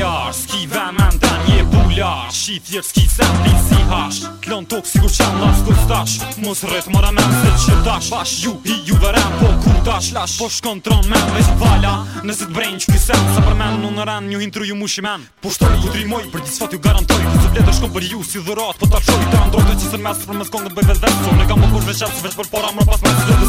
jarë Ski dhe me nda një bullar Shi thjerë ski se mbi si hash Klon tok si ku qem las ku stash Mos rrit mora me se që tash Bash ju i ju vërem po ku tash lash Po shkon tron me veç pala Nëse të brejnë që kysem Sa për men në në ren një hintru ju mushi men Po shtoj ku tri për disfat ju garantoj Kësë blet e shkon për ju si dhurat Po ta shoj të pra androjt e mes për mes kong në bëj vezet Sone kam më kush veç e veç për pas me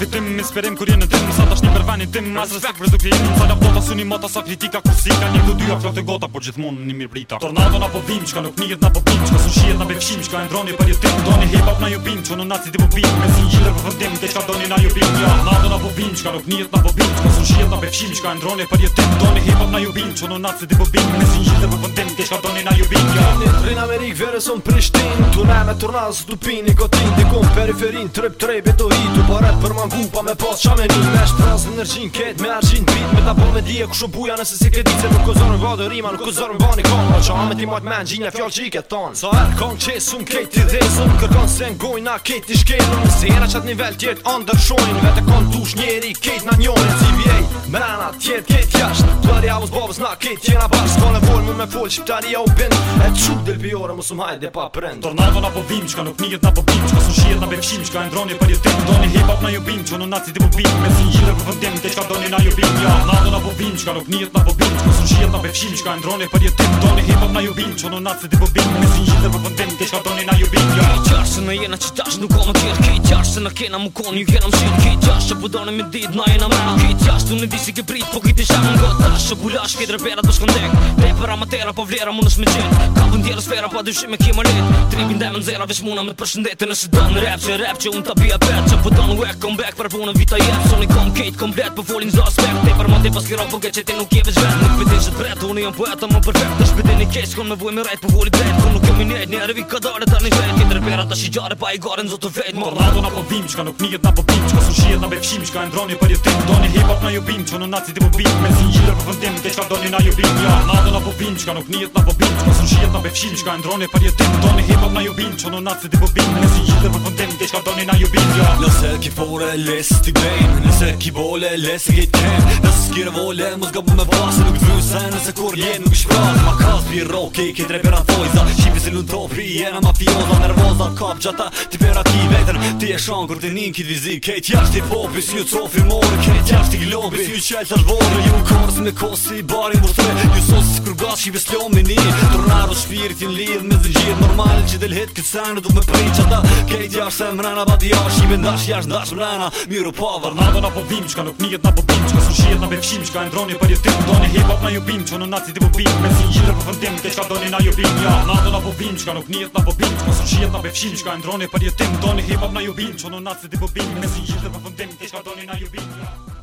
Vitim me sperim kur jenë dim Sa tash një për venin tim Mas respekt për zupje jenë Sa lafdota suni mota sa kritika Kur si ka një këtë dyja Kjo të gota Por gjithmon një mirë brita Tornado na po Qka nuk njët na po bim Qka sun na befshim Qka e ndroni për jetim Doni hip hop na ju bim Qo në naci ti po bim Me si njëllë për fëndim Dhe qka doni na ju bim ja. Tornado na po Qka nuk njët na po bim Qka sun na befshim Qka e ndroni për jetim Doni hip hop na ju bim Qo në naci ti po bim Me si njëllë për fëndim Dhe qka doni na ju bim ja. Amerik, vere son Prishtin Tu me me tornado, su tupin, nikotin Dikon periferin, trep trep, beto hitu për tanku pa me pas qa me një Me është në nërgjin ket me argjin bit Me ta po me dije ku shumbuja nëse si kredit Se nuk ozorën va dhe rima nuk ozorën va një kon Ma po qa me ti mojt me në gjinja fjall që i ton Sa erë kon qesë unë ket i dhe zëm Kërkon se ngojnë a ket i shkelu Në sera qatë nivel tjertë andër shojnë Vete kon tush njeri ket na njojnë CBA Mena tjertë ket jasht Plari a us babës na ket tjena bash Ska vol mu me fol shqiptaria u bind E qup del biore mu sum hajde pa prind Tornado na po vim qka nuk njët na po bim Qka sun shiet na befshim qka e ndroni për jetim Ndoni hip hop na ju bim vim që në naci ti po vim Me si njitër për vëndim të qka donin a ju vim Ja, na do na po vim qka nuk njët na po vim Qka së shiet na pe fshim qka ndroni për jetim Doni hip hop na ju vim që në naci ti po Me si njitër për vëndim të shkartonin na ju bingë Qarë se në jena që tash nuk o më tjerë Kej qarë se në kena mu konë ju kena më shirë Kej qarë që pëdone po me dit na jena me Kej qarë të në di si ke prit po kiti shakë në Tash që bulash ke dreperat për shkëndek Dhe për amatera po vlera më nëshme gjithë Ka pëndjera sfera pa dy shime kje lit Tripin dhe men zera vesh muna me përshëndetë Nëse do rap që rap që unë të bia pet Që pëdone po wek Come back për punën vita jep Soni kom kejt komplet Po folin zo aspekt për ma te paskirov për gëtë nuk je veç Nuk pëtin unë jam poeta më perfekt Dhe shpëtin i kejt, me vuj me po voli bret Unë nuk jam i njejt, ka dalë tani shën ti drepera tash i gjore pa i gorën zot vetë vret mor na do na po vim çka nuk nihet na po vim çka sushi na befshim, fshim çka ndroni për jetë doni hip hop na ju bim çka në natë ti po bim me sinjë do vëndim ti çka doni na ju bim ja na na po vim çka nuk nihet na po vim çka sushi na befshim, fshim çka ndroni për jetë doni hip hop na ju bim çka në natë ti po bim me sinjë do vëndim ti çka doni na ju bim ja na se ki fore les ti game na se ki bole les ti game na skir vole mos gabu me vras nuk dysen se kur je nuk shpra ma ka bi rock ki drepera vojza çipi se lu do jena mafioza nervoza kap gjata ti vera ki vetën Ti e shon kur të nin kit vizi Kejt jasht i popi si ju cofi mori Kejt jasht i globi si ju qelë të shvori Ju u kars me kosi bari më rëtve Ju sos si kur gas që i beslo me ni Tërnaro lidh me zëngjir Normal që del hit këtë senë duk me prit qata Kejt jasht se mrena bat jash I bendash jasht ndash mrena Miru pa Nada na po vim qka nuk na po bim na be fshim qka Endroni për jetim Doni hip hop na ju bim qka në ti po bim Me si gjitër për fëndim Kej qka doni na ju bim ja Nada na po vim qka nuk njët na po bim qka Sun shiet na be fshim qka Endroni për jetim Doni hip hop na Jubin, schon und Nazi, die Bobin, Messi, Jutta, von dem, ich kann doch nicht nach Jubin, ja.